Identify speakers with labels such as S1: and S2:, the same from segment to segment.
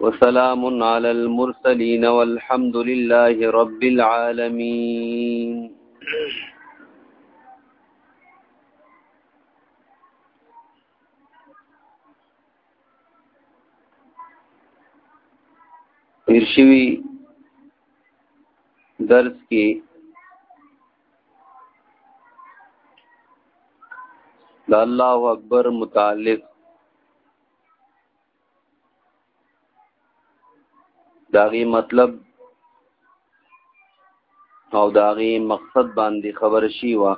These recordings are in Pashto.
S1: وسلام على المرسلين والحمد لله رب العالمين تیرشوی درس کې د الله اکبر متعلق داغي مطلب او داغي مقصد باندې خبر شي وا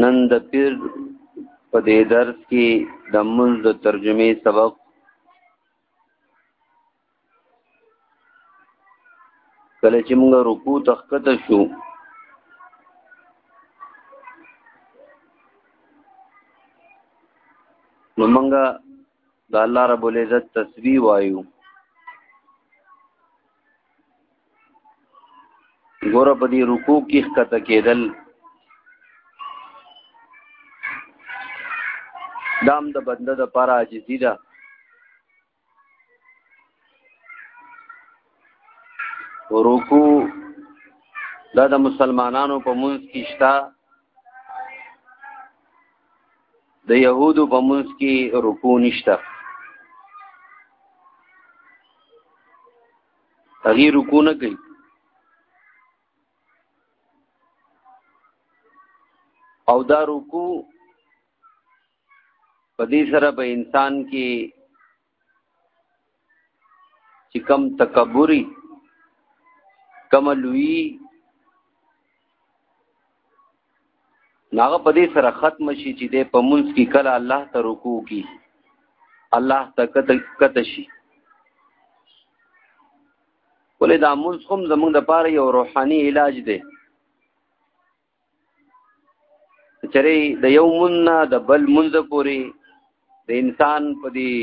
S1: نن د پیر په دې درس کې د منځ د ترجمې سبق کله چې موږ رکوع تخکته شو نو موږ د الله رب العزت تسبیح وایو ګور په دې رکوع کې ښکته کېدل دام د بنده د پر عاجزی ده رکوع دا د مسلمانانو په منځ کې شته د يهودو په منځ کې رکوع نشته هغه رکوع نه کوي او دا رکوع په دې سره به انسان کې چې کم تکبوري کم لوی ناغه په دې سره ختم شي چې د په منځ کې کله الله ته رکوع کی الله ته کته شي ولې دا منځ هم زموږ د پاره یو روحاني علاج دی چرې د یو مننه د بل منځ پوري د انسان په دی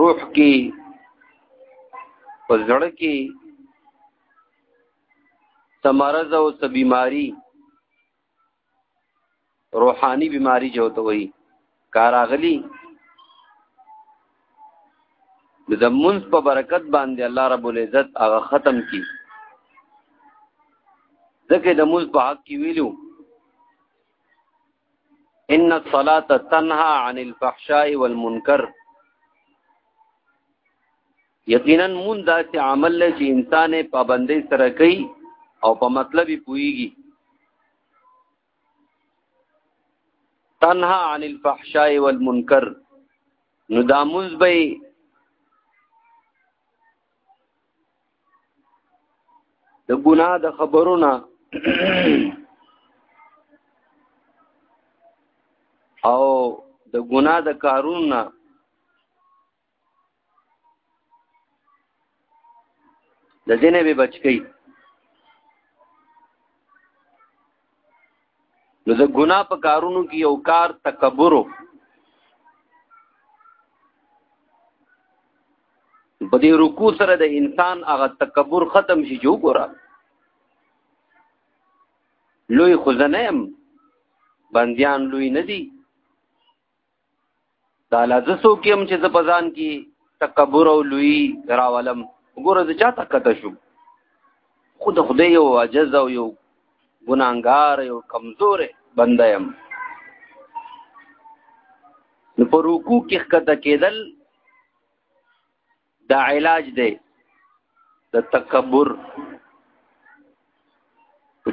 S1: روح کې په زړه کې سمرز او څه بیماری روحانی بیماری جوته وي کاراغلی د منځ په برکت باندې الله رب العزت هغه ختم کی ځکه د منځ په حق کې ویلو ان الصلاه تنها عن الفحشاء والمنکر یقینا مون داسې عمل لې چې انسان پابندۍ سره کوي او په مطلب یې پويږي تنها عن الفحشاء والمنکر نو دا مونږ به د ګناه د خبرونه او د ګناه د کارونه د دینه به بچکی نو د ګنا په کارونو کې یو کار تکبر په دې رکوع سره د انسان هغه تکبر ختم شي جو ګورا لوی خزنه بندیان لوی ندي دا لازم سو کیم چې ز پزان کی تکبر او لوی راولم وګوره ز چا تکته شو خود خدای یو عجز او یو ګناګار یو کمزور بنده يم نو په رکوع کې ښکته کېدل دا علاج دی د تکبر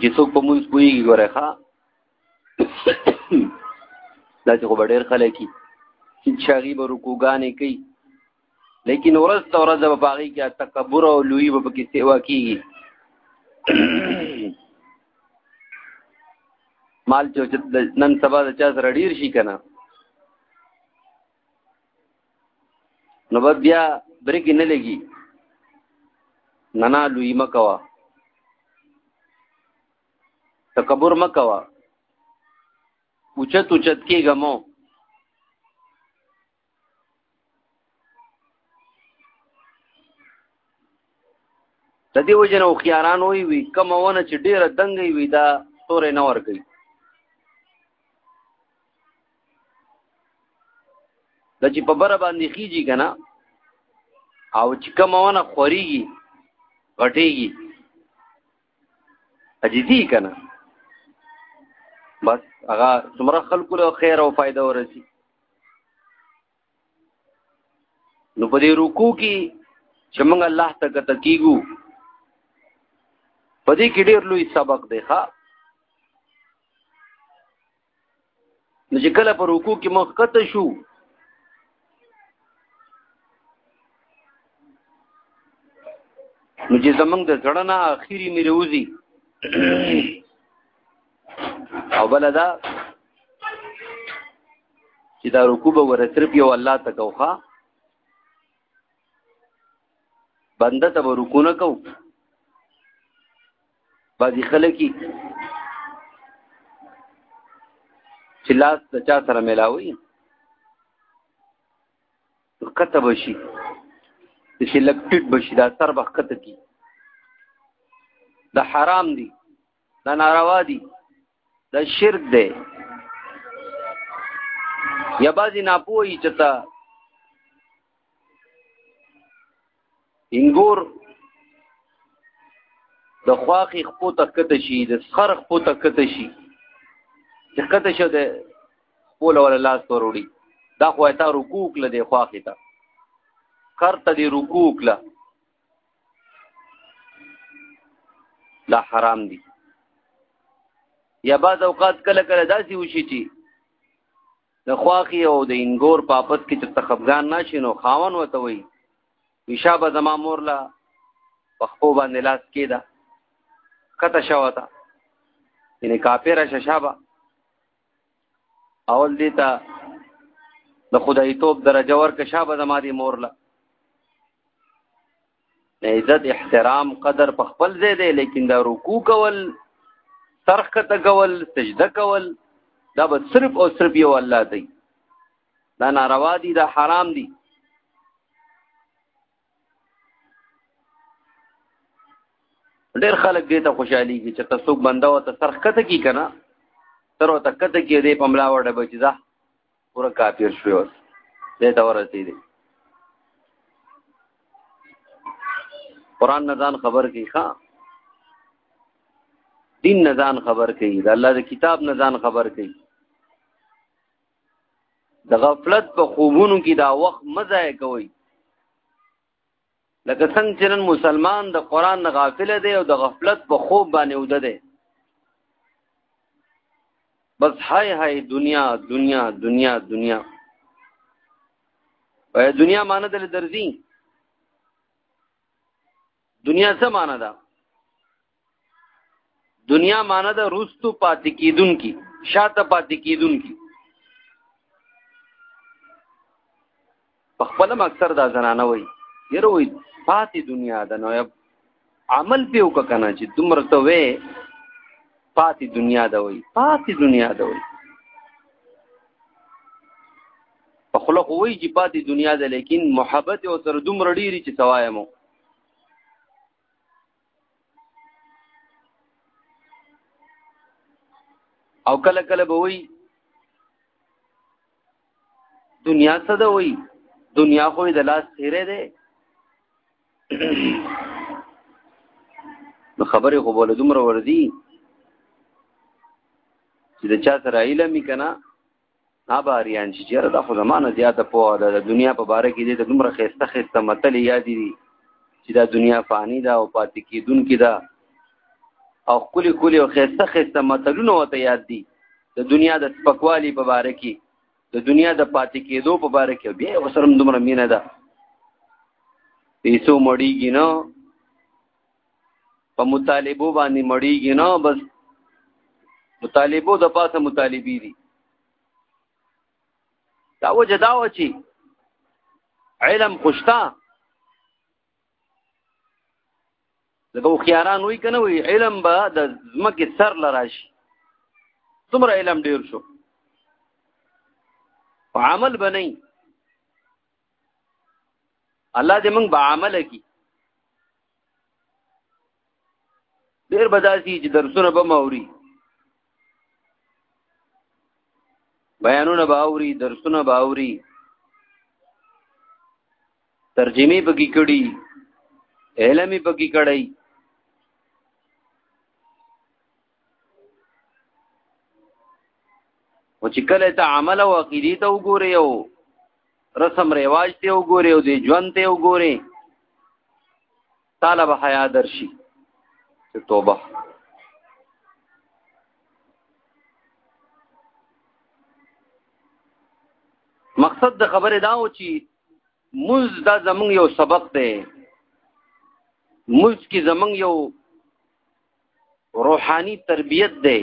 S1: چې څوک په موږ کوي ګوره ښا دا چې خو ډېر خلک کی چې چاغي به رکوګانې کوي لیکن ورځ ته ورځ به باغی کې تکبر او لوی به پکې سیوا کیږي مال چې نن سبا د چا سره ډیر شي کنه نو بیا بریک نه لګي نه نه لوی مکوا تکبر مکوا اوچت اوچت کېږه مو د دې وجنه او خياران وي وي کوم ونه چې ډیره دنګي وي دا تورې نه ورګي د چې په بره باندې خيږي کنه او چې کومونه خوريږي غټيږي اجدي کنه بس هغه څومره خلکو له خیر او فائدہ ورسي نو په دې رکوع کې چې موږ الله ته کته کیګو په دې کې ډېر لوی سبق دی ښا نو چې کله پر رکوع کې مخ کته شو نو چې زمنګ د زړه نه اخیری مې روزي او بل دا چې دا رکوع به ورتر پیو الله تکوخه بنده ته رکوع نه کوو بعضی خلکی چې لاس د چا سره ملاوي کته بشي چې لکټټ بشي دا سر بخ کته کی دا حرام دي دا ناروا دي دا شرک دی یا بعضی ناپوهی چې تا انګور د خواخي خپو تکته شي د سخر خپو تکته شي چې کته شو د خپل ولا لاس وروړي دا خو ته رکوع کله د خواخي ته کار ته دی رکوع کله دا حرام دي یا بعض اوقات کله کله داسې وشي چې د خواخي او د انګور په آفت کې چې تخفګان ناشي نو خاون وته وي وشابه زما مور لا په خپو باندې لاس کېدا کته شوتا یعنی کاپیره ششابه اول دې ته د خدای توپ درجه ورکه شابه زما دي مور له عزت احترام قدر په خپل ځای دی لیکن دا رکوع کول سرخ کته کول سجده کول دا به صرف او صرف یو الله دی دا ناروا دي دا حرام دي ډېر خلک دې ته خوشحالي کې چې تاسو بنده او ته سرخته کی کنه تر او تکته کې دې پملا وړه بچی دا پورا کافر شوی اوس دې ته ورسې دې قران نزان خبر کی ښا دین نزان خبر کی دا الله دې کتاب نزان خبر کی د غفلت په خوبونو کې دا وخت مزای کوي لکه څنګه چې نن مسلمان د قران نه غافل دی او د غفلت په خوب باندې وده دی بس هاي هاي دنیا دنیا دنیا دنیا وای دنیا معنی دل درځي دنیا څه معنی ده دنیا معنی د روستو پاتې کیدون کی شاته پاتې کیدون کی په خپل مکسر دا زنانه وای یره وای پاتې دنیا ده نو عمل په وک کنه چې دومره ته وې پاتې دنیا ده وای پاتې دنیا ده وای په خله خو وای چې پاتې دنیا ده لیکن محبت او سره دومره ډیری چې سوایم او کله کله به وي دنیا څه ده وي دنیا خو د لاس تیرې ده نو خبرې خو بوله دومره وردی چې د چا سره علم کنا ها باریان چې چېرې دا خو زمانه زیاته پوه ده د دنیا په باره کې دې ته دومره خسته خسته متل یاد دي چې دا دنیا فانی ده او پاتې کېدونکې ده او کلی کلی او خسته خسته متلونه وته یاد دي د دنیا د سپکوالي په باره کې د دنیا د پاتې کېدو په باره کې بیا وسرم دومره مینه ده پیسو مړیږي نه په مطالبو باندې مړیږي نه بس مطالبو د پاسه مطالبي دي دا وجه دا و چې علم خوشتا لکه خياران وی کنه وی علم به د زمکه سر لراشي څومره علم ډیر شو عمل بنئ الله دې موږ به عمل کی ډیر بداسي چې درسونه به موري بیانونه به اوري درسونه به اوري ترجمه پکې کړي علمي پکې کړي او چې کله ته عمل او عقیده ته وګورې او رسم رواج ته وګورې او د ژوند ته وګورې طالب حیا درشي چې توبه مقصد د خبره دا و چې موز دا زمونږ یو سبق دی موز کې زمونږ یو روحانی تربیت دی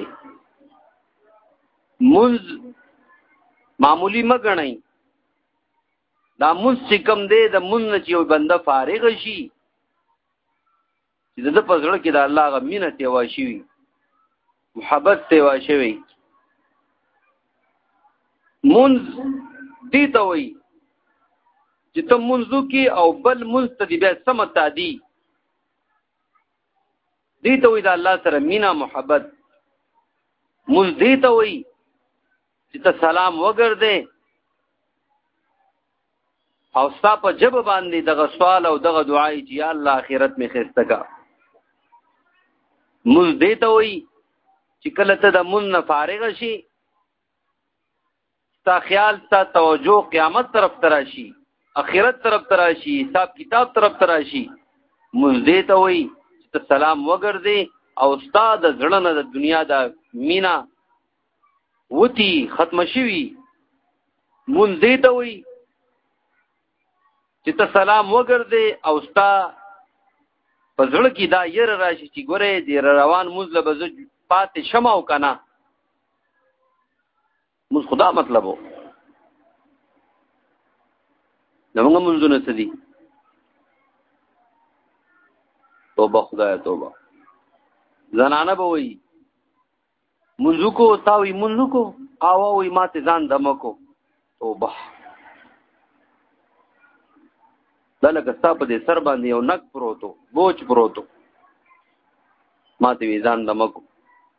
S1: منز معمولی مګنئ دا منز چې کم دی د منز چې یو بنده فارغ شي چې د په زړه کې د الله غ مینه تیوا شي محبت تیوا شي منز دی ته وایي چې ته منځو کې او بل منځ ته دی بیا سم تعدی دې ته وي د الله سره مینا محبت مونږ دې ته وي چې ته سلام وګرځې او ستا په جب باندې دغه سوال او دغه دعای چې یا الله اخرت می خسته کا مونږ دې ته وي چې کله ته د مون نه فارغ شي ستا خیال ستا توجه قیامت طرف تراشي اخرت طرف تراشي حساب کتاب طرف تراشي مزدې ته وي ته سلام وګرځي او ستا د زړه نه د دنیا د مینا وتی ختم شوي مزدې ته وي چې ته سلام وګرځي او ستا په زړه کې دا ير راشي چې ګوره دې روان مزله بز پاتې شمه او کنه موږ خدا مطلب وو زمونږ منځونه څه دي توبه خدای توبه زنانه به وایي منځو کو تا وایي منځو کو او وایي ما ته ځان دمه کو توبه دا لکه ستا په دې سر باندې یو نک پروتو بوج پروتو ما ته ځان دمه کو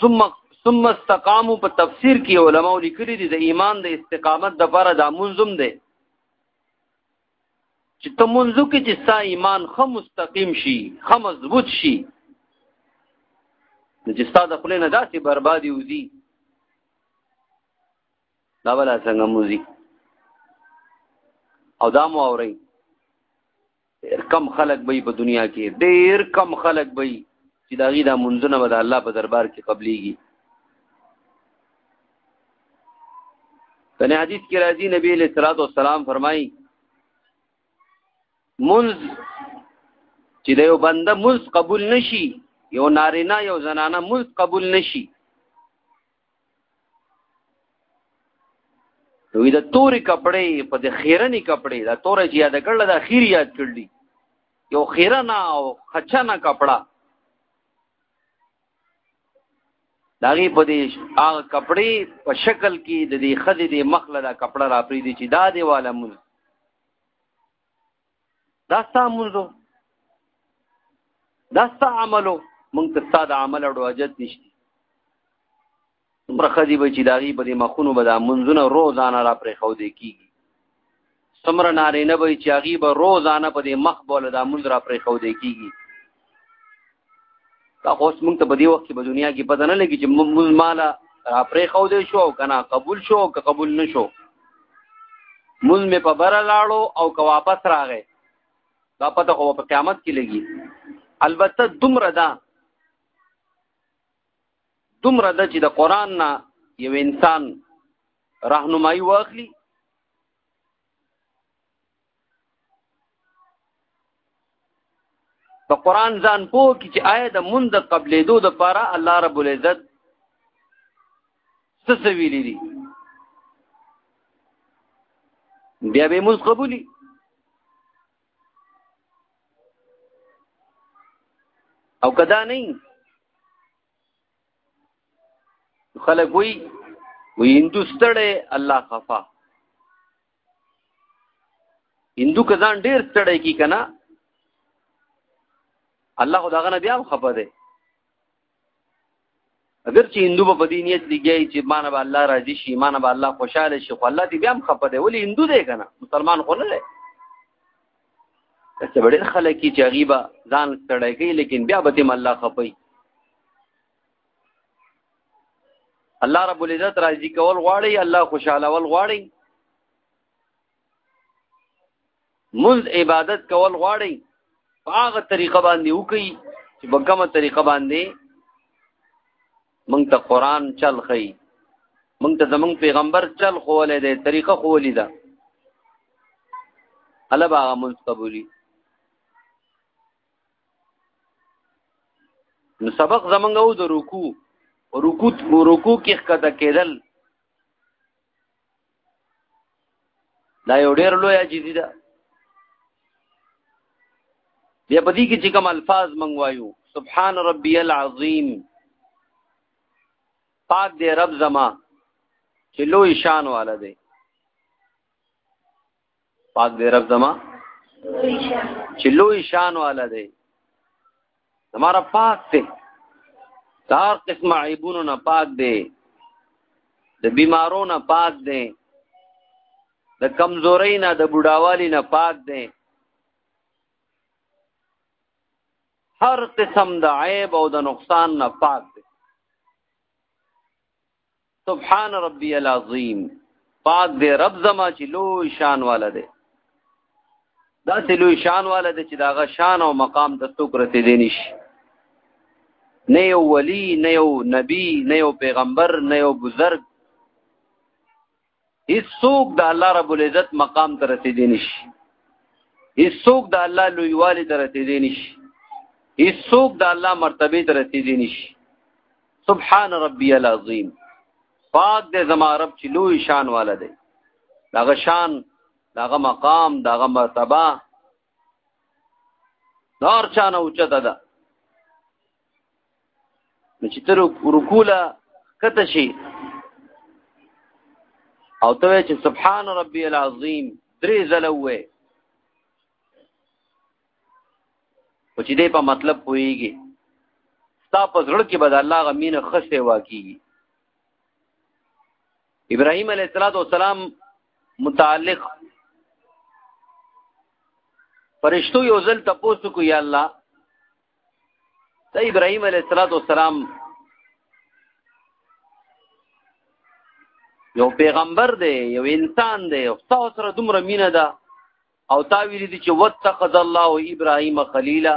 S1: ثم ثم استقاموا په تفسیر کې علما لیکلي دي د ایمان د استقامت د لپاره د منظم دی چې ته منځو کې چې ستا ایمان خه مستقیم شي خه مضبوط شي چې ستا د خلې نه داسې بربادي وځي دا ولا څنګه موزي او دا مو اوري ډیر کم خلک به په دنیا کې ډیر کم خلک به چې دا غي دا منځونه به د الله په دربار کې قبليږي کنه حدیث کې راځي نبی له صلوات و سلام فرمایي منز چې د یو بنده منز قبول نشي یو نارینه یو زنانه منز قبول نشي وی د تورې کپړې په د خیرنی کپړې دا تورې چې یاد کړل دا خیر یاد کړلی یو خیرنا او خچنا کپڑا داغي په دې هغه کپڑے په شکل کې د دې خدې د مخله دا کپڑا راپری دي چې دا دیواله مون دا ستا منځو دا ستا عملو مونږ ته ستا د عمل اړو حاجت نشته څومره خدي به چې داغي په دې مخونو به دا منځونه روزانه را پرې خو دې کیږي څومره نارینه به چې هغه به روزانه په دې مخ بوله دا منځ را پرې خو دې کیږي دا اوس موږ ته په دې وخت کې په دنیا کې پته نه لګي چې موږ مالا را پرې خو دې شو کنه قبول شو که قبول نشو موږ مې په بره لاړو او که واپس راغې دا پته خو په قیامت کې لګي البته دومره ده دومره ده چې د قران نه یو انسان راهنمایي واخلي په قران ځان پو کې چې آیا د مونږ د قبلې دوه د پاره الله رب العزت څه ویلي دي بیا به موږ قبولي او کدا نه خلک وی وی هندوستړې الله خفا هندو کزان ډیر ستړی کی کنه الله خو داغه نه بیا خپه دی اگر چې هندو په دې نیت لګیای چې مان به الله راضي شي مان به الله خوشاله شي خو الله دې بیا هم خپه دی ولی هندو دی کنه مسلمان خو نه دی څه ډېر خلک چې غیبه ځان ستړی کوي لیکن بیا به تیم الله خپي الله رب العزت راضي کول غواړي الله خوشاله ول غواړي منځ عبادت کول غواړي هغه طریقه باندې وکي چې په کومه طریقه باندې مونږ ته قران چل خي مونږ ته زمونږ پیغمبر چل خولې ده طریقه خولې ده الله باغ منستبولي نو سبق زمونږ او د رکوع رکوع رکوع کې ښکته کېدل دا یو ډېر لوی عاجزي ده بیا په دې کې چې کوم الفاظ مونږ وایو سبحان ربي العظیم پاک دې رب زما چې لوی شان والا دی پاک دې رب زما چې لوی شان والا دی زماره پاک دی تار قسم عیبونو نه پاک دی د بیمارو نه پاک دی د کمزورۍ نه د بډاوالي نه پاک دی هر قسم د عیب او د نقصان نه پاک دی سبحان ربی العظیم پاک دې رب زما چې لوی شان والا دی دا چې لوی شان والا دی چې داغه شان او مقام د څوک رسیدلی نشي نه یو ولی نه یو نبی نه یو پیغمبر نه یو بزرگ هیڅوک د الله رب العزت مقام ته رسیدي نشي هیڅوک د الله لویوالي ته رسیدي نشي هیڅوک د الله مرتبه ته رسیدي نشي سبحان ربي العظیم پاک دې زما رب چې لوی شان والا دی داغه شان داغه مقام داغه مرتبه دار چانه اوچته ده نو چې تر رکوله کته شي او ته چې سبحان ربي العظیم درې ځله وې او چې دې په مطلب پويږي ستا په زړه کې به د الله غمینه خسته واقعي ابراهيم عليه السلام متعلق فرشتو یو ځل تاسو کو یا الله ته ابراهيم عليه السلام یو پیغمبر دی یو انسان دی او تاسو سره دومره مینه ده او تا ویل دي چې واتخذ الله ابراهيم خليلا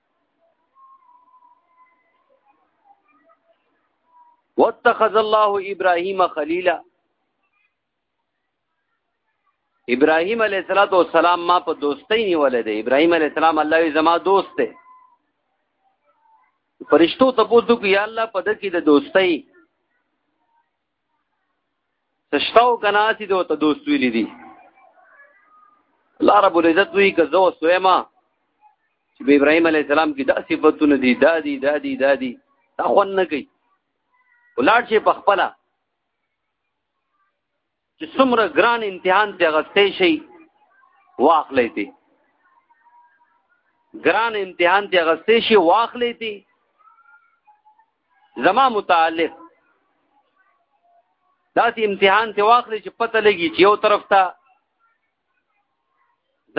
S1: واتخذ الله ابراهيم خليلا ابراهيم عليه الصلاه والسلام ما په دوستۍ نیول دی ابراهيم عليه السلام الله یې زما دوست دی فرشتو ته پوښتنه کوي الله په دکی د دوستۍ تشتاو کنه چې دوی ته دوست ویل دي الله رب العزت وی که زو سویما چې ابراهيم عليه السلام کې دا صفاتونه دي دا دي دا دي دا دي دا خون نه کوي ولاړ شي په خپل چې څومره ګران امتحان ته غستې شي واخلې دي ګران امتحان ته غستې شي واخلې دي زما متعلق داسې امتحان ته واخلې چې پته لګي چې یو طرف ته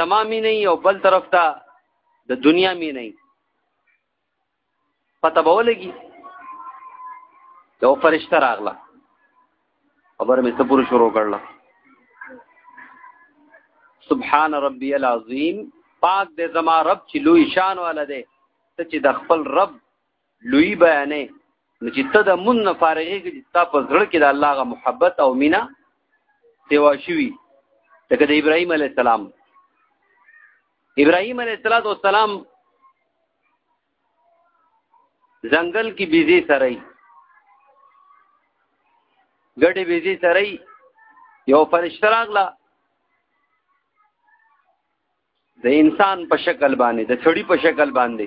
S1: زما می نه او بل طرف ته د دنیا می نه پته به ولګي یو فرشته راغله خبر مې څه پوره شروع کړله سبحان ربي العظیم پاک دې زما رب چې لوی شان والا دی ته چې د خپل رب لوی بیانې نو چې ته د مون نه فارغې کې چې تا په زړه کې د الله غ محبت او مینا سیوا شوي لکه د ابراهیم علی السلام ابراهیم علی السلام ځنګل کې بيزي سره ګډې بيزي سره یو فرشتہ راغله د انسان په شکل باندې د سړی په شکل باندې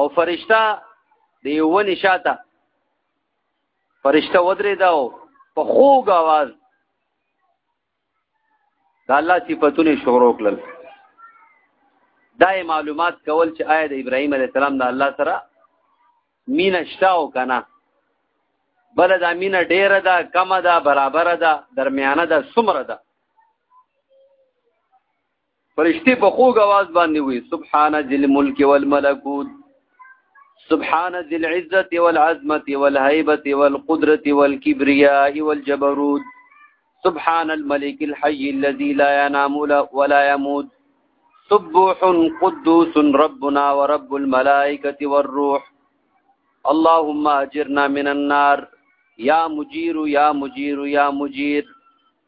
S1: او فرشتہ د یو ونی شاته فرشتہ ودرې داو په خوږ आवाज د الله صفاتونه شروع کړل دا معلومات کول چې آیا د ابراهیم علی السلام د الله سره مینه شته او کنه بل دا مینه ډیره ده کمه ده برابر ده درمیانه ده سمره ده فرشتي په خوږ आवाज باندې وي سبحان ذل ملک والملکوت سبحان ذي العزة والعظمة والهيبة والقدرة والكبرياء والجبروت سبحان الملك الحي الذي لا ينام ولا يموت سبوح قدوس ربنا ورب الملائكة والروح اللهم أجرنا من النار یا مجیر یا مجیر یا مجیر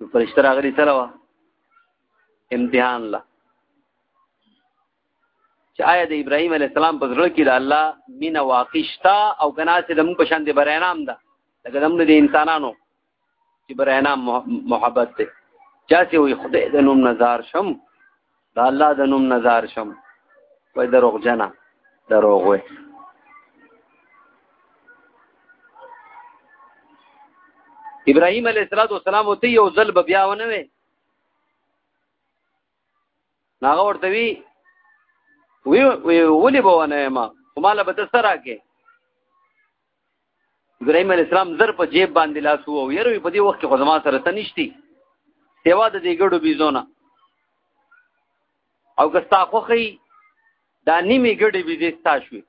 S1: نو فرشته راغلی سره وا امتحان لا چې آیا د ابراهیم علی السلام په زړه کې د الله مینا واقع شتا او کنا چې د موږ په شان دی برینام ده لکه زموږ د انسانانو چې برینام محبت ده چا چې وي خدای د نوم نظر شم د الله د نوم نظر شم وای دروغ جنا دروغ وای ابراهيم عليه السلام ته یو ځل بیا ونه وي ناغه ورته وی وی ولې بونه ما کوماله به تسرا کې ابراهيم عليه السلام زر په جیب باندې لاس وو یره په دې وخت کې خو زما سره تنشتي سیوا د دې ګړو بيزونه او که ستا خوخی دا نیمه ګړې بي دې ستا شوي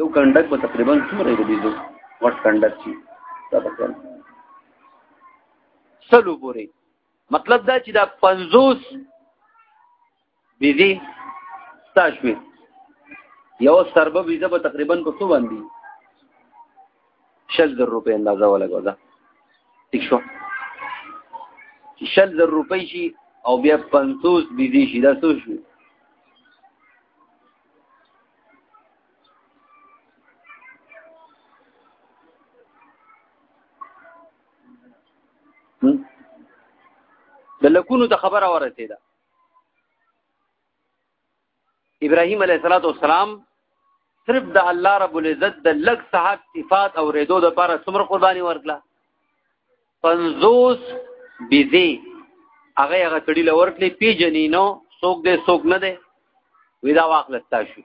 S1: یو کنډک په تقریبا څومره دی بيزو وټ کنډک شي دا بچل سلو پورې مطلب دا چې دا 50 بیزی ستا شوی یو سربه بیزه به تقریبا په څو باندې شل زر روپۍ اندازه ولګو دا ٹھیک شو شل زر روپۍ شي او بیا 50 بیزی شي دا څو شو د لکونو ته خبره ورسېده ابراهيم عليه الصلاه والسلام صرف د الله رب العزت د لګ صحت صفات او ردو د لپاره څومره قرباني ورکړه 50 بيزي هغه هغه تړي لورکلي پیجنې نو څوک دې څوک نه دې ودا واخل تاسو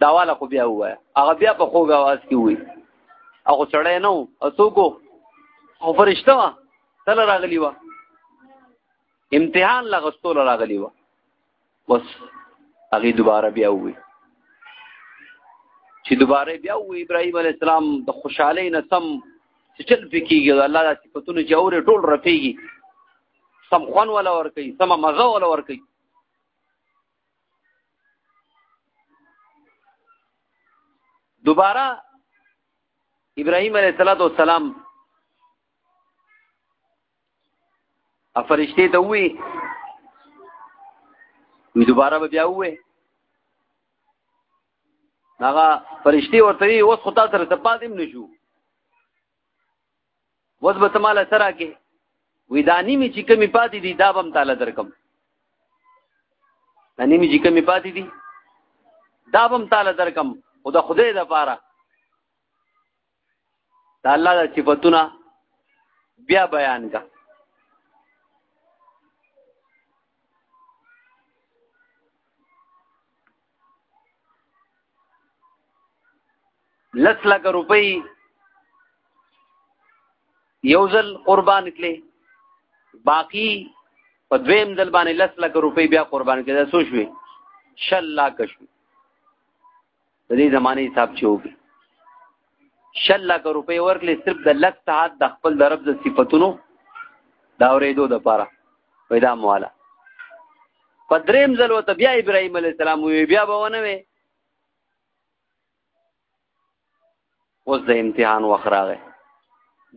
S1: دا والا خو بیا وای هغه بیا په خوګ आवाज کې وای هغه چړې نو اسوکو او فرشتہ تل راغلی و امتحان لا غستول راغلی و بس هغه دوباره بیا وی چې دوباره بیا وی ابراهيم عليه السلام د خوشحالي نه سم چل فکیږي الله د صفاتونو چې اورې ټول رپیږي سم خون ولا ور کوي سم مزه ولا ور کوي دوباره ابراهيم عليه السلام افرشتي ته وی وی دوباره به بیا وې هغه فرشتي ورته وی اوس خو تاسو سره پاتیم نشو اوس به تماله سره کې وی دا نیمه چې کمی پاتې دي دا بم تعالی درکم دا نیمه چې کمی پاتې دي دا بم تعالی درکم او د خدای د پاره دا الله د صفاتونه بیا بیان کا لس لک روپی یو ځل قربان کړي باقی په دویم ځل باندې لس لک روپی بیا قربان کړي دا څه شوي شل لاک شوي د دې زمانه حساب چې وګي شل لک روپۍ ورکړي صرف د لک ساعت د خپل د رب د صفاتونو دا اورېدو د پاره پیدا مواله په دریم ځل وته بیا ابراهیم علی السلام وی بیا به ونه وی اوس د امتحان وخت راغی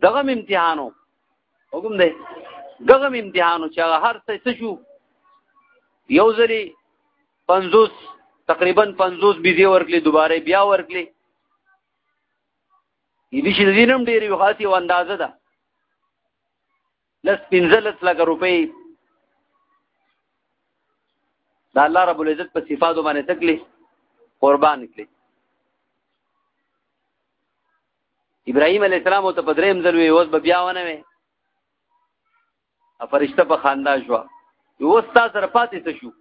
S1: دغه امتحانو وګم دی دغه امتحانو چې هغه هر څه شو یو ځلی 50 تقریبا 50 بيزي ورکلي دوباره بیا ورکلي دې شي دینم ډېر یو خاصي اندازه ده لس پنځلس لکه روپۍ د الله رب العزت په صفاتو باندې تکلی قربان کړي ابراهيم عليه السلام ته په دریم ځل وی اوس به بیا ونه وي فرشته په خندا شو یو ستا سره پاتې څه شو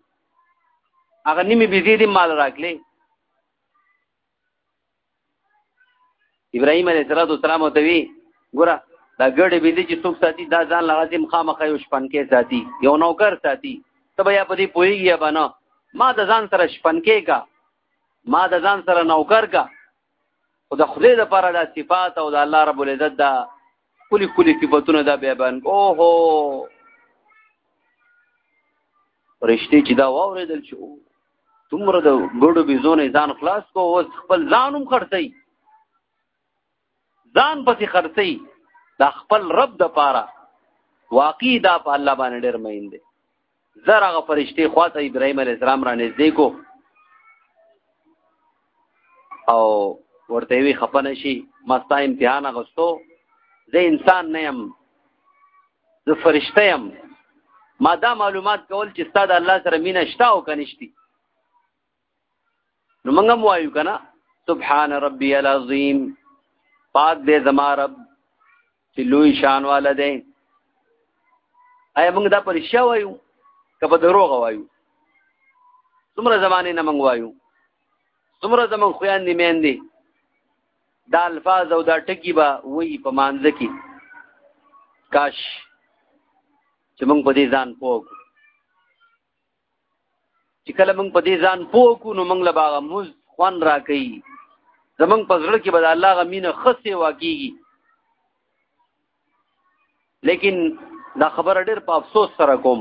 S1: هغه نیمه بيزي دي مال راکلي ابراهيم عليه السلام ته وی ګوره دا ګړې به دي چې څوک ساتي دا ځان لازم خامخا یو شپنکې ساتي یو نوکر ساتي ته بیا په دې پوهېږي یا به نه ما د ځان سره شپنکې کا ما د ځان سره نوکر کا خو د خدای لپاره دا صفات او د الله رب العزت دا کلی کلی صفاتونه دا بیان او هو رښتې چې دا واورېدل شو تمره د ګړو بيزونه ځان خلاص کو او خپل ځانم خرڅي ځان پسې خرڅي دا خپل رب د پاره واقعي دا په الله باندې ډېر مین دی زرغه فرشته خواته ابراهيم عليه السلام را نږدې کو او ورته وی خپنه شي مستا امتحان غستو زه انسان نه يم زه فرشته يم ما دا معلومات کول چې ستاسو الله سره مینه شته او کنيشتي نو موږ هم وایو کنه سبحان ربي العظیم پاک دې زما رب چې لوی شان والا دی ایا موږ دا پرشا وایو که په دروغ وایو څومره زمانه نه موږ وایو څومره زمون خویان نیمین دي دا الفاظ او دا ټکی به وی په مانځ کې کاش چې موږ په دې ځان پوک چې کله موږ په دې ځان پوک نو موږ له باغ موز خوان را کوي زمنګ په زړه کې به الله غمینه خسته واکیږي لیکن دا خبره ډېر په افسوس سره کوم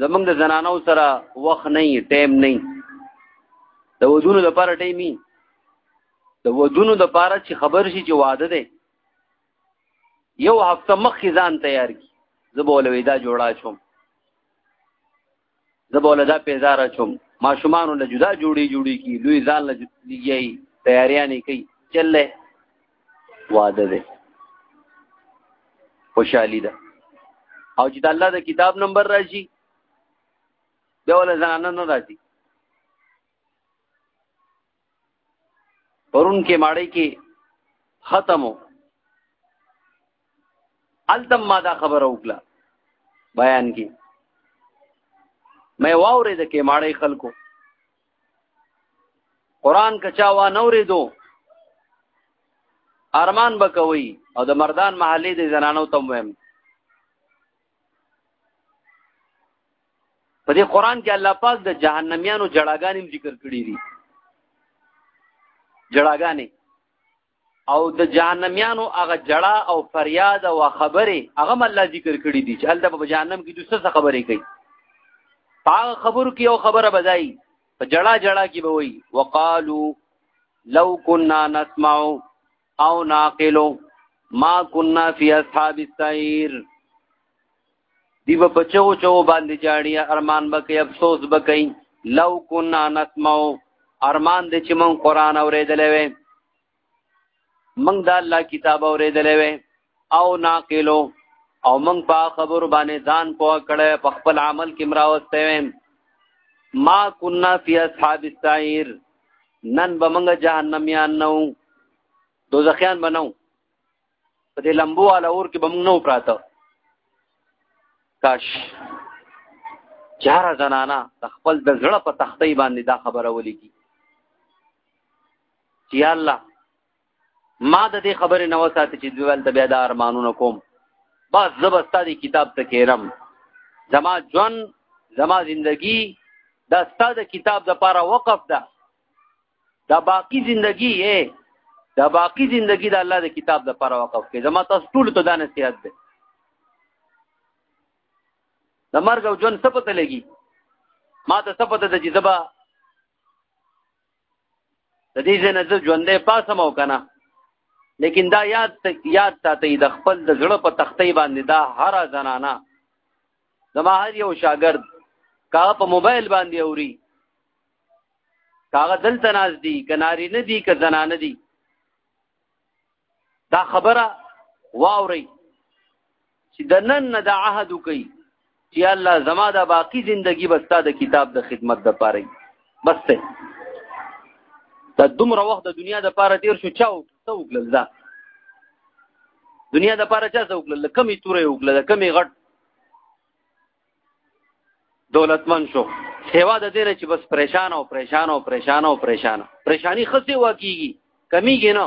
S1: زمونږ د زنانو سره وخت نه یې ټایم نه د ودونو د پاره ټایمي د ودونو د پاره چې خبر شي چې واده دی یو هفته مخکې ځان تیار کی زه به ولوي دا جوړا شوم زه به ولدا پیدار شوم ماشومان له جدا جوړي جوړي کی لوی ځان له لګي تیاریانې کوي چلې واده دی خوشحالي ده او چې د الله د کتاب نمبر راشي بیا ولا زنانه نه راځي پرون کې ماړی کې ختمو التم ما دا خبره وکړه بیان کې مې واورې د کې ماړی خلکو قران کچا وا نورې دو ارمان بکوي او د مردان محلي د زنانو ته مهم په دې قران کې الله پاک د جهنميانو جړاګانې ذکر کړې دي جړاګانې او د جهنميانو هغه جړه او فریاد او خبره هغه مل ذکر کړی دي چې هلته په جهنم کې دوسه څه خبرې کوي هغه خبرو کې یو خبره بدای په جړه جړه کې به وي وقالو لو كنا نسمع او ناقل ما كنا في اصحاب السير دی به بچو چو باندې جاړي ارمان بکې افسوس بکې لو کنا نسمو ارمان دې چې مون قران اورېدلې وې مونږ د الله کتاب اورېدلې وې او ناقلو او مونږ په خبر باندې ځان پوه کړه په خپل عمل کې مراوسته وې ما کنا فی اصحاب السعیر نن به مونږ جهنميان نو دوزخیان بنو په دې لمبو والا اور کې به موږ نه و پراته کاش چې هره زنانه د خپل د زړه په تختۍ باندې دا خبره ولیکي چې یا الله ما د دې خبرې نه وساتې چې دوی ولته بیا دا ارمانونه کوم بس زه به ستا دې کتاب ته کېرم زما ژوند زما زندگی دا ستا د کتاب دپاره وقف ده دا باقی زندگی یې دا باقی زندگی د الله د کتاب د پر وقف کې زما تاسو ټول ته دا نصیحت ده د مرګ او ژوند څه پته لګي ما ته څه پته ده چې زبا د دې ځنه زه ژوندې پاسم او کنه لیکن دا یاد یاد ساتي د خپل د زړه په تختې باندې دا هر زنانه زما هر یو شاګرد کا په موبایل باندې اوري کاغه دلته ناز دي کناري نه دي که زنانه دي دا خبره واوري چې د نن نه د عهد کوي چې الله زما د باقی زندگی بستا د کتاب د خدمت د پاره بس ته دا دومره وخت د دنیا د پاره تیر شو چاو څو وکړل دا دنیا د پاره چا څو وکړل کمی تورې وکړل کمی غټ دولتمن شو سیوا د دې نه چې بس پریشان او پریشان او پریشان او پریشان پریشانی خسته واکیږي کمیږي نه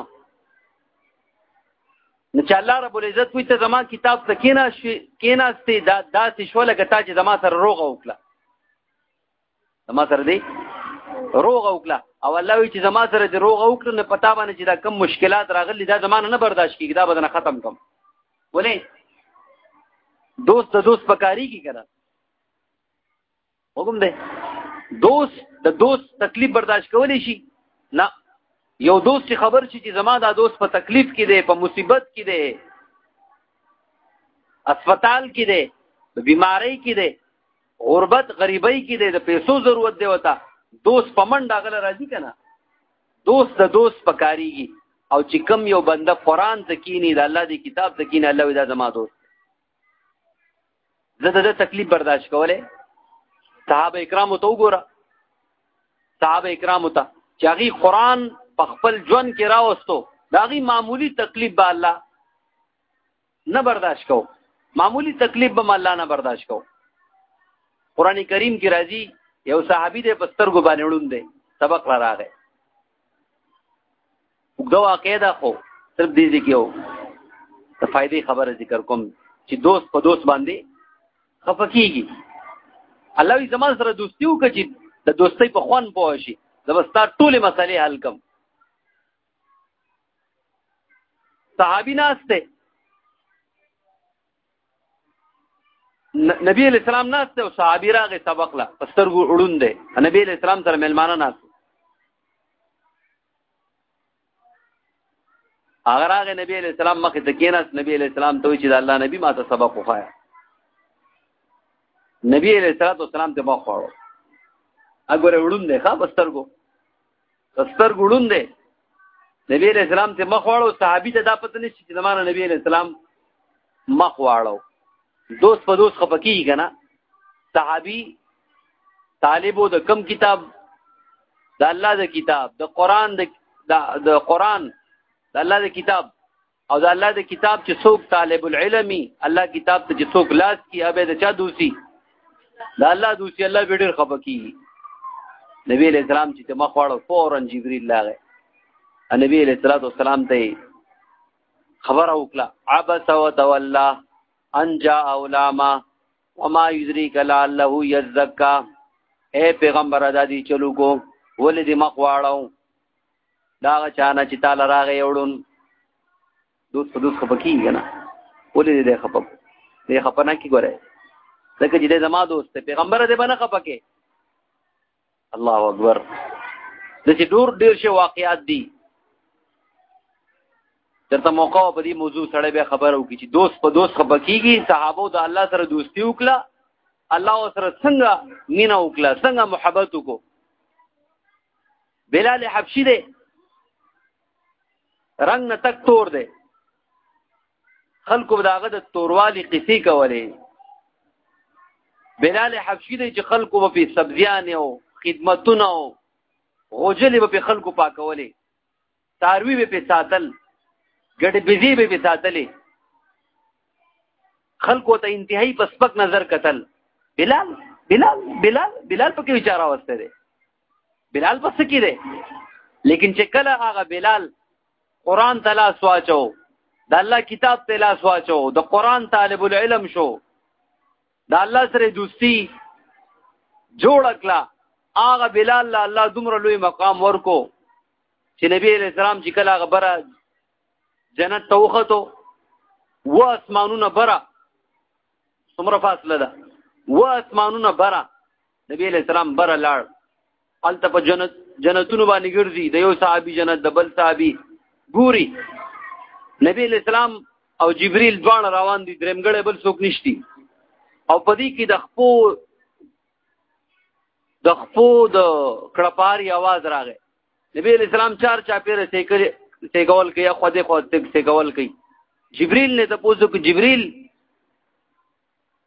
S1: نو چې الله رب العزت وي ته زما کتاب ته کینا شي کینا ستې دا داسې شو لکه تا چې زما سره روغه وکړه زما سره دی روغ او کلا او الله وی چې زما سره دی روغ او کړ نه پتا باندې چې دا کم مشکلات راغلي دا زمانه نه برداشت کیږي دا بدن ختم کوم ولې دوست د دوست پکاري کی کړه وګم دی دوست د دوست تکلیف برداشت کولی شي نه یو دوست چې خبر شي چې زما دا دوست په تکلیف کې دی په مصیبت کې دی اسپیټال کې دی بیماری کې دی غربت غریبۍ کې دی د پیسو ضرورت دی وته دوست په منډه غله راځي که نه دوست د دوست په کاریږي او چې کم یو بنده قرآن ته کینی د الله دی کتاب ته کینی الله وی دا زما دوست زه د تکلیف برداشت کوله صحابه کرامو ته وګوره صحابه کرامو ته چې هغه قرآن په خپل ژوند کې راوستو دا غي معمولی تکلیف به الله نه برداشت کو معمولی تکلیف به الله نه برداشت کو قران کریم کې راځي یو صحابي د پسترګو باندې وړوند دی سبق را راغی وګدا واقع ده خو تر دې دې کېو ته فائدې خبره ذکر کوم چې دوست په دوست باندې خفقېږي الله یې زما سره دوستي وکړي د دوستۍ په خوان پوه شي زبستا ټوله مسلې حل کوم صحابي ناشته نبی علیہ السلام ناشته او صحابي راغې سبق لا پسترګو اړوند دی نبی علیہ السلام سره ملمانه ناشته هغه راغې نبی علیہ السلام مخ ته کېناست نبی علیہ السلام ته چې د الله نبی ماته سبق وخایا نبی علیہ السلام ته مخ وړو اګوره وړوند دی ښا پسترګو ستر ګړون دی نبی علیہ السلام ته مخ واړو صحابي ته دا پته نشي چې زمانه نبی علیہ السلام مخ واړو دوست په دوست خپکی کنه صحابي طالبو د کم کتاب د الله د کتاب د قران د د قران د الله د کتاب او دا الله د کتاب چې څوک طالب العلمي الله کتاب ته چې څوک لاس کی ابه د چا دوسی دا الله دوسی الله به ډیر خپکی نبی علیہ السلام چې ما خواړه فورا جبريل لاغه نبی علیہ الصلوۃ والسلام ته خبر او کلا عبس وتولى ان جاء اولاما وما يدريك لعله يزكى اے پیغمبر ادا دی چلو کو ولې دې مخواړو دا چانه چې تعالی راغې وړون دوس په دوس خپکی نه ولې دې خپم دې خپنا کی ګوره ځکه چې دې زما دوست پیغمبر دې بنه خپکه الله اکبر د چې ډور ډیر شي واقعات دي درته موقع په دې موضوع سره به خبر او کی چې دوست په دوست خپکیږي صحابه د الله سره دوستی وکړه الله سره څنګه مینا وکړه څنګه محبت وکړه بلال حبشي دی رنگ نه تک تور دی خلکو به داغه د توروالي قصې کولې بلال حبشي دی چې خلکو به په سبزیان او خدمتونه او غوجلې به په خلکو پاکولې تاروی به په ساتل ګډ بيزي به په ساتلې خلکو ته انتهایی په سپک نظر قتل بلال بلال بلال بلال پکې ਵਿਚਾਰਾ وسته دی بلال پس کې دی لیکن چې کله هغه بلال قران ته لاس واچو د الله کتاب ته لاس واچو د قران طالب العلم شو د الله سره دوستی جوړ کړه هغه بلال له الله دومره لوی مقام ورکو چې نبی علیہ السلام چې کله هغه بره جنت ته وختو و اسمانونه بره څومره فاصله ده و اسمانونه بره نبی علیہ السلام بر لاړ الته په جنت جنتونو باندې ګرځي د یو صحابي جنت د بل صحابي ګوري نبی علیہ السلام او جبريل دوان روان دي درمګړې بل څوک نشتی او پدې کې د خپو د خپو د کړپاري आवाज راغی نبی علیہ السلام چار چا پیره سیکل سیګول کوي خو دې خو سیګول کوي جبريل نه تاسو کې جبريل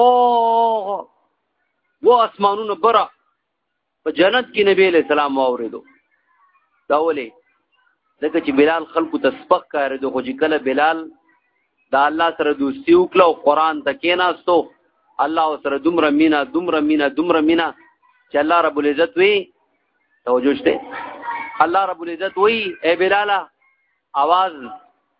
S1: او و اسمانونو برا په جنت کې نبی علیہ السلام واوریدو دا ولې ځکه چې بلال خلکو ته سپک کار دی خو چې کله بلال دا الله سره دوستی وکړه او قران ته کېناستو الله سره دومره مینا دومره مینا دومره مینا چې الله رب العزت وی توجه شته الله رب العزت وی اے بلالا आवाज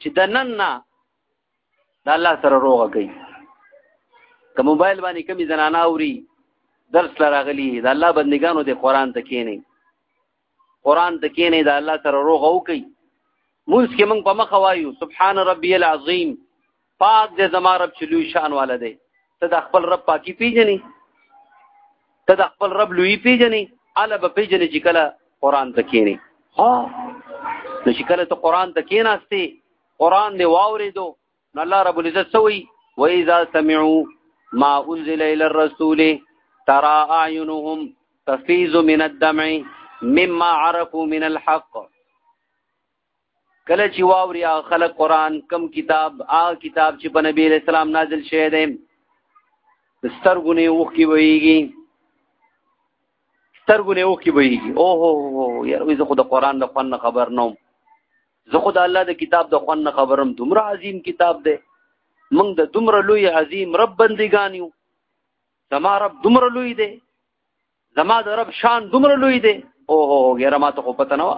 S1: چې د نن نه د الله سره روغه کوي که موبایل باندې کمی زنانه اوري درس لراغلی د الله بندگانو د قران ته کینی قران ته کینی د الله سره روغه وکي مونږ کې مونږ په مخه وایو سبحان ربي العظیم پاک دې زما رب چې لوی شان والا دی ته د خپل رب پاکي پیژنې ته د خپل رب لوی پیژنې اله به پیژنې چې کله قران ته کېنې ها نو چې کله ته قران ته کېناستې قران دې واورېدو نو الله رب العزت سوي و اذا سمعوا ما انزل الى الرسول ترى اعينهم تفيض من الدمع مما عرفوا من الحق کله چې واوري هغه خلک قران کم کتاب هغه کتاب چې په نبی رسول الله نازل شوی دی سترګونه وښکي ویږي سترګونه وښکي ویږي او هو هو یار وې زه خو د قران د فن خبر نوم زه خو د الله د کتاب د فن خبرم دومره عظیم کتاب دی موږ د دومره لوی عظیم رب بندګان یو زما رب دومره لوی دی زما د رب شان دومره لوی دی او هو غیره ما ته خو پته نه و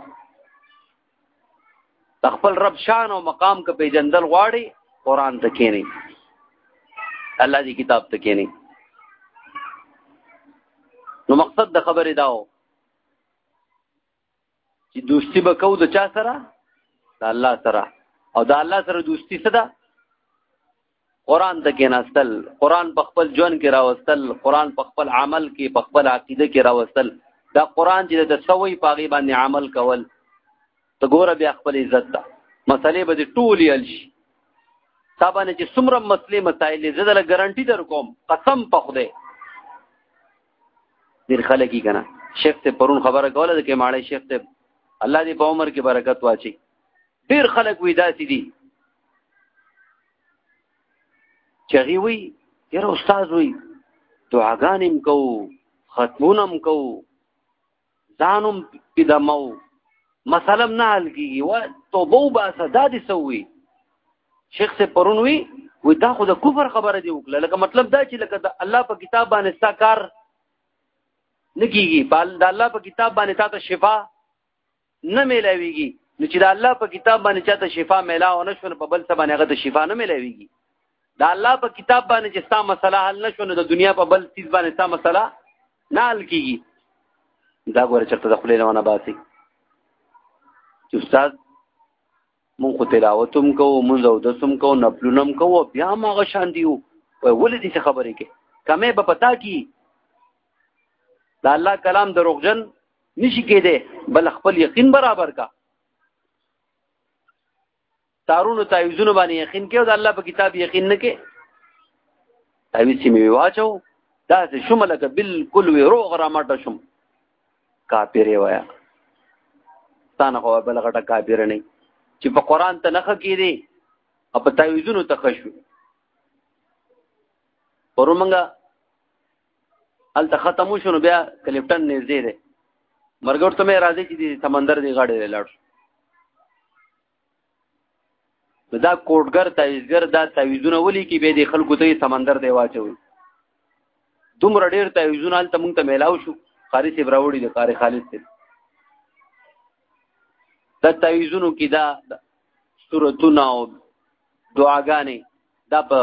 S1: د خپل رب شان او مقام کې پیجندل غواړي قران ته کینی الله دی کتاب ته کینی نو مقصد د خبرې داو چې دوستی به کو د چا سره د الله سره او د الله سره دوستی څه ده قران ته کې ناستل قران په خپل ژوند کې راوستل قران په خپل عمل کې په خپل عقیده کې راوستل دا قران چې د سوي پاغي باندې عمل کول ته ګوره بیا خپل عزت ده مسلې به ټول یل شي تابانه چې څومره مسلې مسائل زه دل ګارانټي در کوم قسم په خوده ډیر خلک یې کنه شیخ ته پرون خبره کوله د کماړې شیخ ته الله دې په عمر کې برکت واچي ډیر خلک وې داسې دي چغي وي یره استاد وي دعاګانې هم کوو ختمونه هم کوو ځانم قدمو مسلم نه حل کیږي و توبه وباسه دا دي سوي شیخ سے پرون وی وی دا خو د کفر خبره دی وکړه لکه مطلب دا چې لکه د الله په کتاب باندې ستا کار نه کیږي بل د الله په کتاب باندې تا ته شفا نه ملاويږي نو چې د الله په کتاب باندې چاته شفا ملاو نه شول په بل څه باندې هغه ته شفا نه ملاويږي دا الله په کتاب باندې چې ستا مسله حل نشو نو د دنیا په بل چیز باندې ستا مسله نه حل کیږي دا ګوره چرته د خپل نه ونه باسي چې استاد مونږ خو تلاوت هم کوو مونږ او دسم کوو نفلونه هم کوو بیا هم هغه شان دي ولې دې خبرې کې کمې به پتا کی دا الله کلام دروغجن نشي کېده بل خپل یقین برابر کا تارونو تعویذونو باندې یقین کې او د الله په کتاب یقین نه کې تعویذ چې مې واچو دا چې شوم لکه بالکل وی روغ را ماټه شوم کاپیرې وایا ستانه خو بل غټه کاپیر نه چې په قران ته نخ کې دي او په تعویذونو ته خشو پرمنګا ال ته ختمو شنو بیا کلیپټن نږدې ده مرګور ته مې راځي چې سمندر دی غاړې لاړ شو دا کوټګر تعویزګر دا تعویزونه ولي کې به د خلکو ته سمندر دی واچوي دومره ډیر تعویزونه هلته مونږ ته میلاو شو قاری صاحب راوړي د قاری خالد صاحب دا تعویزونو کې دا سورتونه او دعاګانې دا په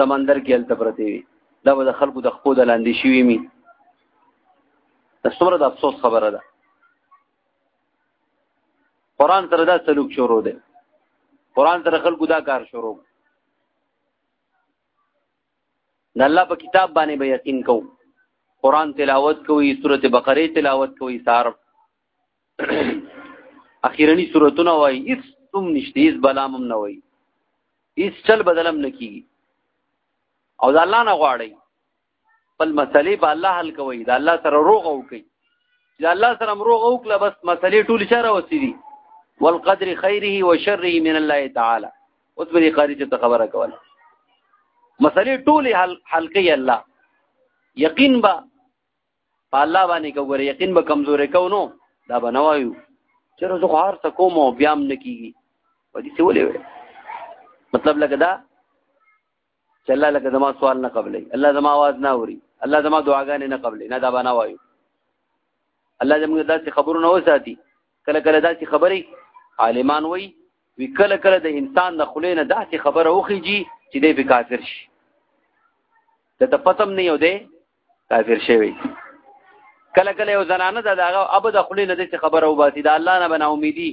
S1: سمندر کې هلته پرتې وي دا به د خلکو د خپو د لاندې شوي مي دا څومره د افسوس خبره ده قران سره دا سلوک شروع دی قران سره خلکو دا کار شروع د الله په کتاب باندې به یقین کو قران تلاوت کوي سورته بقره تلاوت کوي سار اخیرنی سورتونه وای هیڅ تم نشته هیڅ بلام هم نه وای هیڅ چل بدلم نکیږي او د الله نه غواړي بل مسلې به الله حل کوي دا الله سره روغ او کوي دا الله سره روغ او کله بس مسلې ټول چاره وسیدي والقدر خيره وشره من الله تعالی اوس به قاری ته خبره کوله مسلې ټول حل حل کوي الله یقین با الله باندې کوګره یقین به کمزورې کو نو دا بنوایو چې روزه خار څه کوم بیا هم نکیږي ودي څه ولې مطلب لګدا چې الله لکه زما سوال نه قبلې الله زما आवाज نه اوري الله زما دعاګانې نه قبلې نه دا بنا وایو الله دې موږ داسې خبرونه وساتي کله کله داسې خبرې عالمان وایي وی کله کله د انسان د خلې نه داسې خبره وخیږي چې دې به کافر شي ته ته پتم نه یو دې کافر شوی کله کله یو زنانه د هغه اب د خلې نه داسې خبره وباسي د الله نه بنا امیدي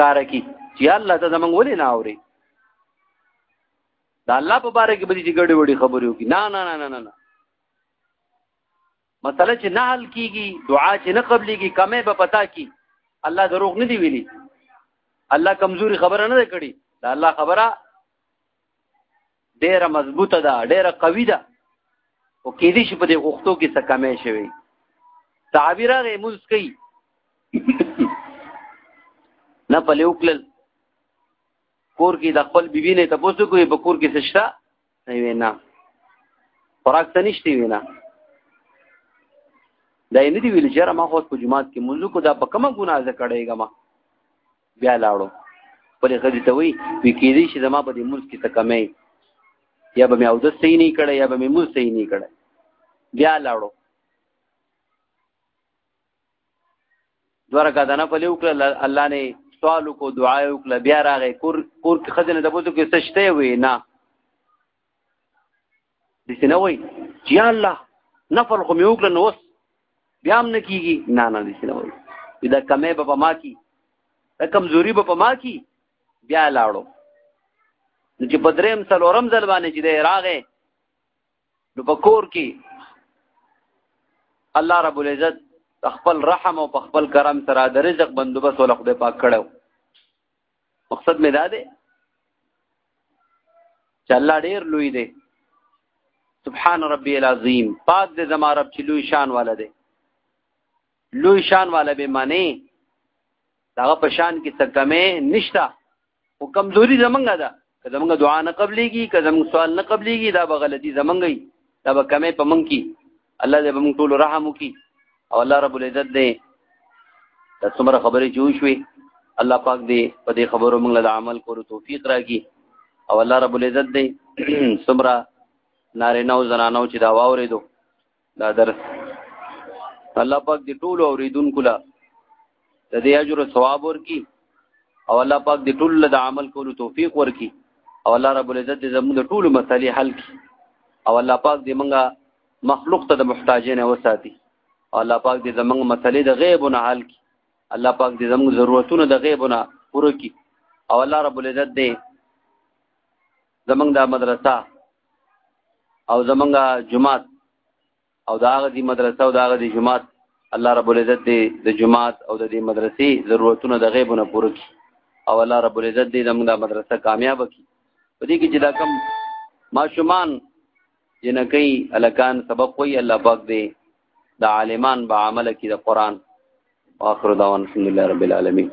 S1: کار کی چې الله ته زمونږ ولې نه اوري دا الله په باره کې به دې ګډې وډې خبرې وکړي نه نه نه نه نه مسله چې نه حل کیږي دعا چې نه قبليږي کمه به پتا کی الله دروغ نه دی ویلي الله کمزوري خبره نه کړي دا الله خبره ډیره مضبوطه ده ډیره قوي ده او کې دې شي په دې غوښتو کې څه کمې شوی تعبیر هغه مونږ کوي نه په لوکل کور کې د خپل بیبي نه تاسو کوی په کور کې څه شته نه وینا خوراک ته نشته وینا دا یې نه دی ویل چې ما خو په جماعت کې مونږ کو دا په کومه ګناه ځکړېګم بیا لاړو خپلې ښځې ته وایي وی کېدی شي زما په دې مونځ کې څه کمی یا به مې اودس صحیح نه کړی یا به مې مونځ صحیح نه کړی بیا لاړو دوه رکعته نفل وکړل الله نه سوال کو دعا وکړه بیا راغې کور کور کې خزنه د بوتو کې سشته وي نه دې نه وای چې یا الله نفل خو مې وکړ نو اوس بیا هم نه کیږي نه نه دې نه وای دا کمې به پما کی دا کمزوري به پما کی بیا لاړو نو چې بدریم سلورم ځل باندې چې دې راغې نو په کور کې الله رب العزت خپل رحم او خپل کرم سره د رزق بندوبست ول خدای پاک کړو مقصد مې دا دی چې الله ډېر لوی دی سبحان ربي العظیم پاک دې زما رب چې لوی شان والا دی لوی شان والا به معنی داغه په شان کې څه کمې نشتا او کمزوري زمونږه ده که زمونږ دعا نه قبليږي که زمونږ سوال نه قبليږي دا به غلطي زمونږي دا به کمې په مونږ کې الله دې موږ ټول رحم وکړي او الله رب العزت دې د څومره خبرې جوړ شوي الله پاک دې په دې خبرو موږ له عمل کولو توفیق راکړي او الله رب العزت دې څومره نارینه او زنانو چې دا واورېدو دا درس الله پاک دې ټول اوریدونکو له د دې اجر او ثواب ورکي او الله پاک دې ټول د عمل کولو توفیق ورکي او الله رب العزت دې زموږ د ټول مسلې حل کړي او الله پاک دې موږ مخلوق ته د محتاجینه وساتي او الله پاک دې زموږ مسلې د غیب نه حل کړي الله پاک دې زموږ ضرورتونه د غیب نه پوره کړي او الله رب العزت دې زمنګ دا مدرسه او زمنګ جماعت او دا هغه دی مدرسه او دا هغه دی جماعت الله رب العزت دی د جماعت او د دې مدرسې ضرورتونه د غیبونه پوره کړي او الله رب العزت دی زموږ د مدرسه کامیاب کړي په دې کې چې دا کم ماشومان جنکې الکان سبق وي الله پاک دی د عالمان به عمل کړي د قران واخر دعوان الحمد لله رب العالمین